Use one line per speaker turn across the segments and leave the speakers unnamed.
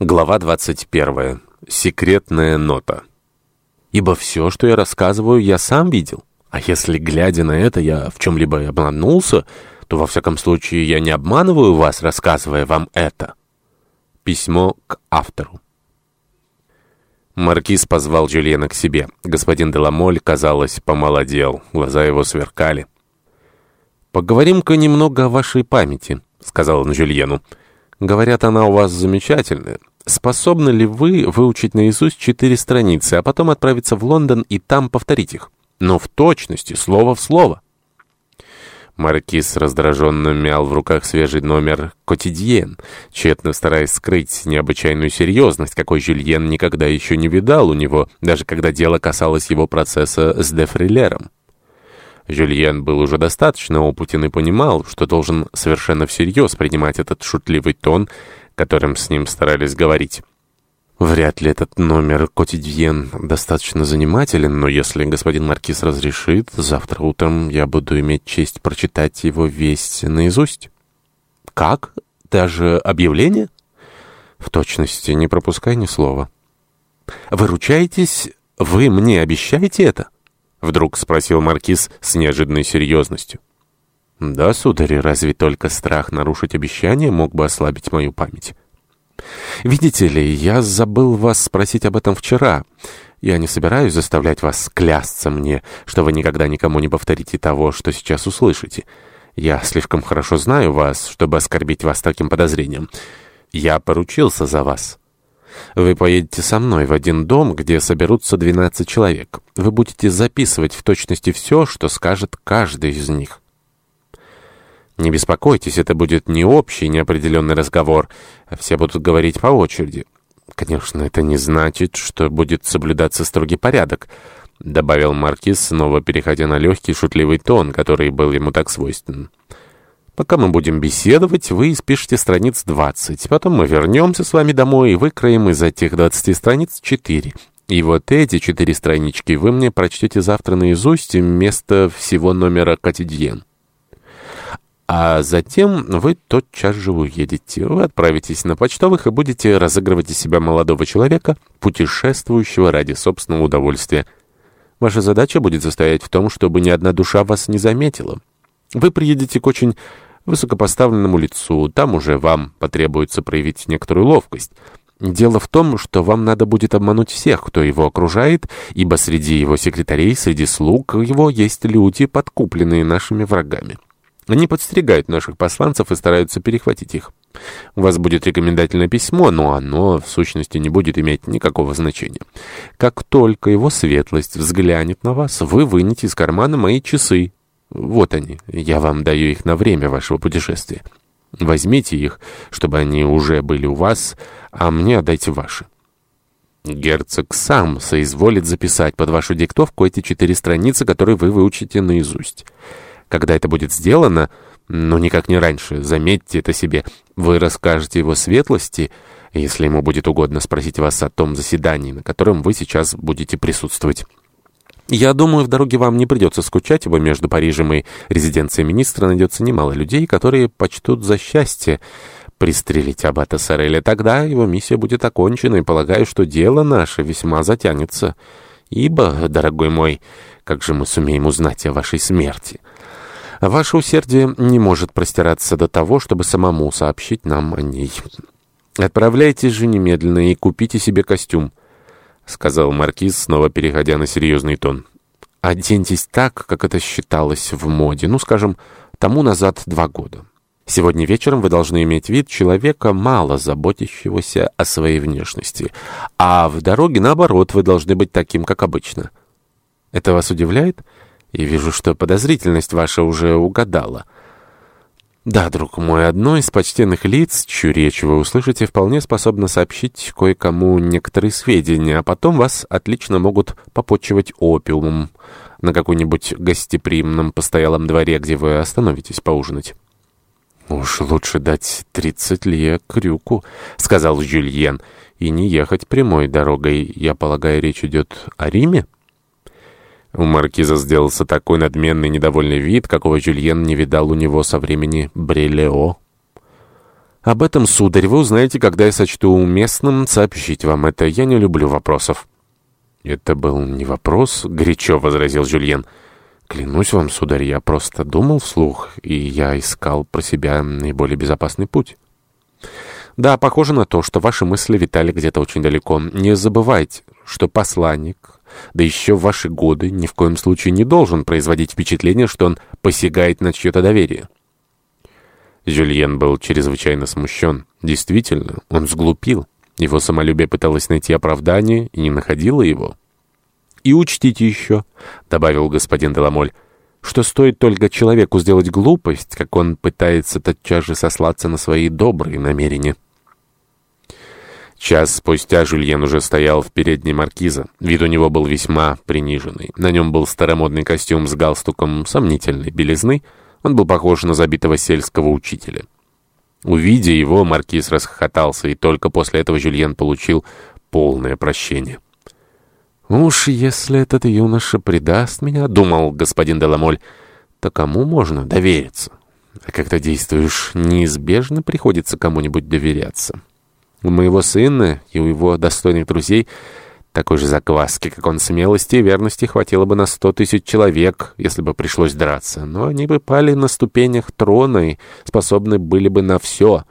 Глава 21. Секретная нота. Ибо все, что я рассказываю, я сам видел. А если, глядя на это, я в чем-либо обманулся, то, во всяком случае, я не обманываю вас, рассказывая вам это. Письмо к автору. Маркиз позвал Жюльена к себе. Господин Деламоль, казалось, помолодел. Глаза его сверкали. «Поговорим-ка немного о вашей памяти», — сказал он Жюльену. «Говорят, она у вас замечательная. Способны ли вы выучить наизусть четыре страницы, а потом отправиться в Лондон и там повторить их? Но в точности, слово в слово». Маркиз раздраженно мял в руках свежий номер «Котидьен», тщетно стараясь скрыть необычайную серьезность, какой Жюльен никогда еще не видал у него, даже когда дело касалось его процесса с Дефрилером. Жюльен был уже достаточно опытен и понимал, что должен совершенно всерьез принимать этот шутливый тон, которым с ним старались говорить. Вряд ли этот номер «Котидьен» достаточно занимателен, но если господин Маркиз разрешит, завтра утром я буду иметь честь прочитать его весь наизусть. Как? Даже объявление? В точности, не пропускай ни слова. Выручаетесь? Вы мне обещаете это? Вдруг спросил Маркиз с неожиданной серьезностью. «Да, сударь, разве только страх нарушить обещание мог бы ослабить мою память?» «Видите ли, я забыл вас спросить об этом вчера. Я не собираюсь заставлять вас клясться мне, что вы никогда никому не повторите того, что сейчас услышите. Я слишком хорошо знаю вас, чтобы оскорбить вас таким подозрением. Я поручился за вас». Вы поедете со мной в один дом, где соберутся 12 человек. Вы будете записывать в точности все, что скажет каждый из них. Не беспокойтесь, это будет не общий, неопределенный разговор. Все будут говорить по очереди. Конечно, это не значит, что будет соблюдаться строгий порядок, добавил Маркиз, снова переходя на легкий шутливый тон, который был ему так свойственен. Пока мы будем беседовать, вы испишете страниц 20. Потом мы вернемся с вами домой и выкроем из этих 20 страниц 4. И вот эти четыре странички вы мне прочтете завтра наизусть вместо всего номера «Катидьен». А затем вы тотчас же уедете. Вы отправитесь на почтовых и будете разыгрывать из себя молодого человека, путешествующего ради собственного удовольствия. Ваша задача будет состоять в том, чтобы ни одна душа вас не заметила. Вы приедете к очень высокопоставленному лицу. Там уже вам потребуется проявить некоторую ловкость. Дело в том, что вам надо будет обмануть всех, кто его окружает, ибо среди его секретарей, среди слуг его есть люди, подкупленные нашими врагами. Они подстерегают наших посланцев и стараются перехватить их. У вас будет рекомендательное письмо, но оно, в сущности, не будет иметь никакого значения. Как только его светлость взглянет на вас, вы вынете из кармана мои часы вот они, я вам даю их на время вашего путешествия. Возьмите их, чтобы они уже были у вас, а мне отдайте ваши. Герцог сам соизволит записать под вашу диктовку эти четыре страницы, которые вы выучите наизусть. Когда это будет сделано, но никак не раньше, заметьте это себе, вы расскажете его светлости, если ему будет угодно спросить вас о том заседании, на котором вы сейчас будете присутствовать». Я думаю, в дороге вам не придется скучать, ибо между Парижем и резиденцией министра найдется немало людей, которые почтут за счастье пристрелить аббата Сореля. Тогда его миссия будет окончена, и полагаю, что дело наше весьма затянется. Ибо, дорогой мой, как же мы сумеем узнать о вашей смерти? Ваше усердие не может простираться до того, чтобы самому сообщить нам о ней. Отправляйтесь же немедленно и купите себе костюм. — сказал Маркиз, снова переходя на серьезный тон. «Оденьтесь так, как это считалось в моде, ну, скажем, тому назад два года. Сегодня вечером вы должны иметь вид человека, мало заботящегося о своей внешности, а в дороге, наоборот, вы должны быть таким, как обычно. Это вас удивляет? И вижу, что подозрительность ваша уже угадала». Да, друг мой, одно из почтенных лиц, чью речь вы услышите, вполне способно сообщить кое-кому некоторые сведения, а потом вас отлично могут попотчевать опиумом на какой-нибудь гостеприимном постоялом дворе, где вы остановитесь поужинать. «Уж лучше дать тридцать лье крюку», — сказал Жюльен, — «и не ехать прямой дорогой. Я полагаю, речь идет о Риме?» У маркиза сделался такой надменный недовольный вид, какого Жюльен не видал у него со времени Брелео. «Об этом, сударь, вы узнаете, когда я сочту уместным сообщить вам это. Я не люблю вопросов». «Это был не вопрос», — горячо возразил Жюльен. «Клянусь вам, сударь, я просто думал вслух, и я искал про себя наиболее безопасный путь». «Да, похоже на то, что ваши мысли витали где-то очень далеко. Не забывайте, что посланник, да еще в ваши годы, ни в коем случае не должен производить впечатление, что он посягает на чье-то доверие». Жюльен был чрезвычайно смущен. Действительно, он сглупил. Его самолюбие пыталось найти оправдание и не находило его. «И учтите еще», — добавил господин Деламоль, «что стоит только человеку сделать глупость, как он пытается тотчас же сослаться на свои добрые намерения». Час спустя Жюльен уже стоял в передней маркиза. Вид у него был весьма приниженный. На нем был старомодный костюм с галстуком сомнительной белизны. Он был похож на забитого сельского учителя. Увидя его, маркиз расхохотался, и только после этого Жюльен получил полное прощение. «Уж если этот юноша предаст меня, — думал господин Деламоль, — то кому можно довериться? А когда действуешь, неизбежно приходится кому-нибудь доверяться. У моего сына и у его достойных друзей такой же закваски, как он смелости и верности, хватило бы на сто тысяч человек, если бы пришлось драться. Но они бы пали на ступенях трона и способны были бы на все,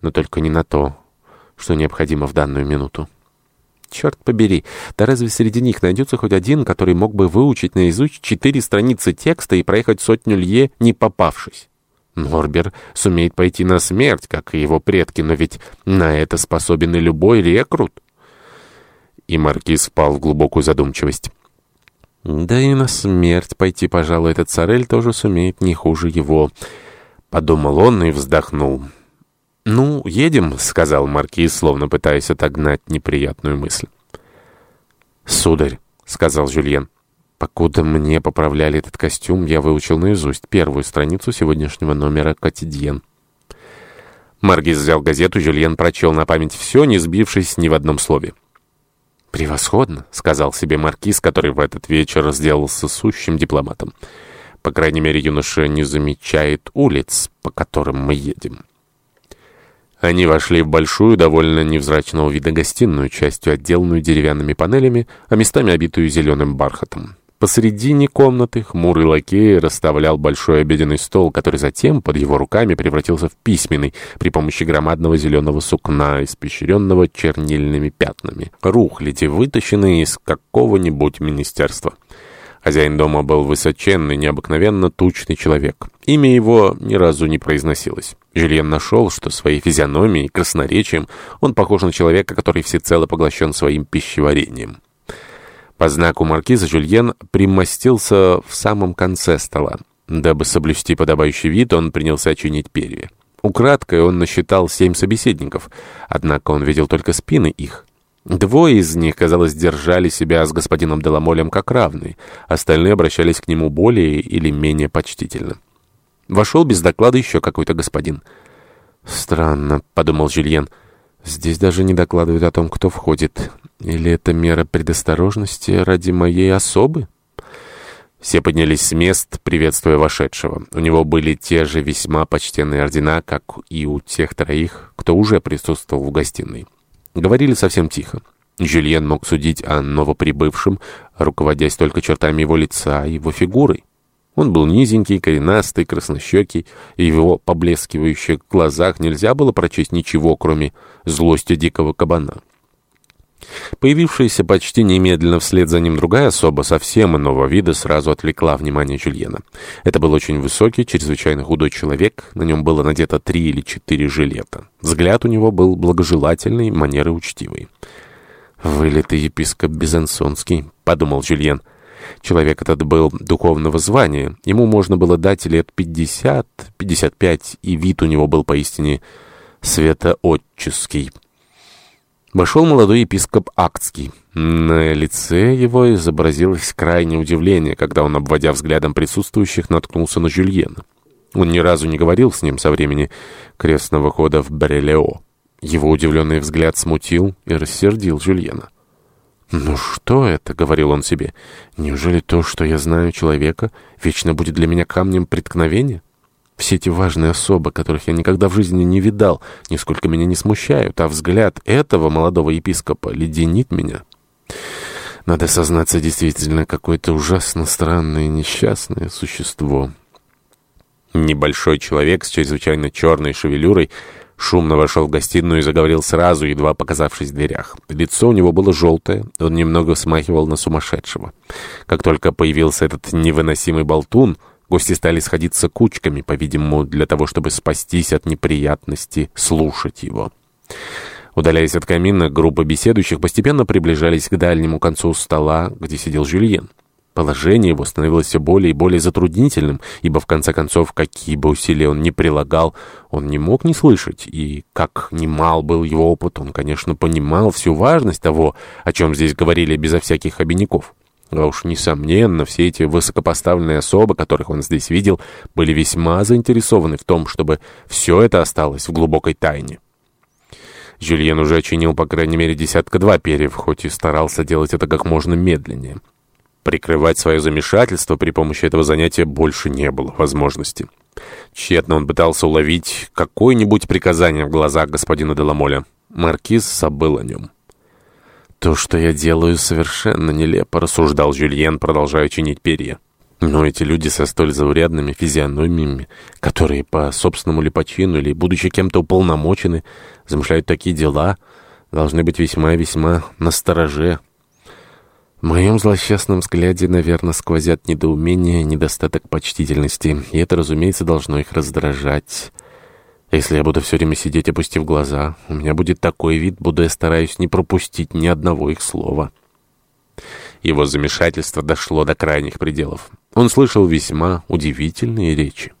но только не на то, что необходимо в данную минуту. Черт побери, да разве среди них найдется хоть один, который мог бы выучить наизусть четыре страницы текста и проехать сотню лье, не попавшись? Норбер сумеет пойти на смерть, как и его предки, но ведь на это способен и любой рекрут. И маркиз впал в глубокую задумчивость. Да и на смерть пойти, пожалуй, этот царель тоже сумеет не хуже его. Подумал он и вздохнул. «Ну, едем», — сказал маркиз, словно пытаясь отогнать неприятную мысль. «Сударь», — сказал Жюльен, — «покуда мне поправляли этот костюм, я выучил наизусть первую страницу сегодняшнего номера «Котидьен». Маркиз взял газету, Жюльен прочел на память все, не сбившись ни в одном слове. «Превосходно», — сказал себе маркиз, который в этот вечер сделался сущим дипломатом. «По крайней мере, юноша не замечает улиц, по которым мы едем». Они вошли в большую, довольно невзрачного вида гостиную, частью отделанную деревянными панелями, а местами обитую зеленым бархатом. Посредине комнаты хмурый лакей расставлял большой обеденный стол, который затем под его руками превратился в письменный при помощи громадного зеленого сукна, испещренного чернильными пятнами. Рухляди, вытащенные из какого-нибудь министерства. Хозяин дома был высоченный, необыкновенно тучный человек. Имя его ни разу не произносилось. Жюльен нашел, что своей физиономией и красноречием он похож на человека, который всецело поглощен своим пищеварением. По знаку маркиза Жюльен примостился в самом конце стола. Дабы соблюсти подобающий вид, он принялся чинить перья. Украдкой он насчитал семь собеседников, однако он видел только спины их. Двое из них, казалось, держали себя с господином Деламолем как равные, остальные обращались к нему более или менее почтительно. Вошел без доклада еще какой-то господин. «Странно», — подумал Жюльен, — «здесь даже не докладывают о том, кто входит. Или это мера предосторожности ради моей особы?» Все поднялись с мест, приветствуя вошедшего. У него были те же весьма почтенные ордена, как и у тех троих, кто уже присутствовал в гостиной. Говорили совсем тихо. Жюльен мог судить о новоприбывшем, руководясь только чертами его лица и его фигурой. Он был низенький, коренастый, краснощекий, и в его поблескивающих глазах нельзя было прочесть ничего, кроме злости дикого кабана. Появившаяся почти немедленно вслед за ним другая особа совсем иного вида сразу отвлекла внимание Жюльена. Это был очень высокий, чрезвычайно худой человек, на нем было надето три или четыре жилета. Взгляд у него был благожелательный, манеры учтивые. «Вылитый епископ Безансонский», — подумал Жюльен. Человек этот был духовного звания, ему можно было дать лет пятьдесят, пятьдесят пять, и вид у него был поистине светоотческий. Вошел молодой епископ Актский. На лице его изобразилось крайнее удивление, когда он, обводя взглядом присутствующих, наткнулся на Жюльена. Он ни разу не говорил с ним со времени крестного хода в Брелео. Его удивленный взгляд смутил и рассердил Жюльена. «Ну что это?» — говорил он себе. «Неужели то, что я знаю человека, вечно будет для меня камнем преткновения?» Все эти важные особы, которых я никогда в жизни не видал, нисколько меня не смущают, а взгляд этого молодого епископа леденит меня. Надо сознаться, действительно, какое-то ужасно странное несчастное существо. Небольшой человек с чрезвычайно черной шевелюрой шумно вошел в гостиную и заговорил сразу, едва показавшись в дверях. Лицо у него было желтое, он немного смахивал на сумасшедшего. Как только появился этот невыносимый болтун, гости стали сходиться кучками, по-видимому, для того, чтобы спастись от неприятности слушать его. Удаляясь от камина, группа беседующих постепенно приближались к дальнему концу стола, где сидел Жюльен. Положение его становилось все более и более затруднительным, ибо, в конце концов, какие бы усилия он ни прилагал, он не мог не слышать, и, как немал был его опыт, он, конечно, понимал всю важность того, о чем здесь говорили безо всяких обиняков. А уж, несомненно, все эти высокопоставленные особы, которых он здесь видел, были весьма заинтересованы в том, чтобы все это осталось в глубокой тайне. Жюльен уже очинил, по крайней мере, десятка-два перьев, хоть и старался делать это как можно медленнее. Прикрывать свое замешательство при помощи этого занятия больше не было возможности. Тщетно он пытался уловить какое-нибудь приказание в глазах господина Деламоля. Маркиз забыл о нем. «То, что я делаю, совершенно нелепо», — рассуждал Жюльен, продолжая чинить перья. Но эти люди со столь заурядными физиономиями, которые по собственному ли или будучи кем-то уполномочены, замышляют такие дела, должны быть весьма и весьма настороже. В моем злосчастном взгляде, наверное, сквозят недоумение, недостаток почтительности, и это, разумеется, должно их раздражать. Если я буду все время сидеть, опустив глаза, у меня будет такой вид, будто я стараюсь не пропустить ни одного их слова. Его замешательство дошло до крайних пределов. Он слышал весьма удивительные речи.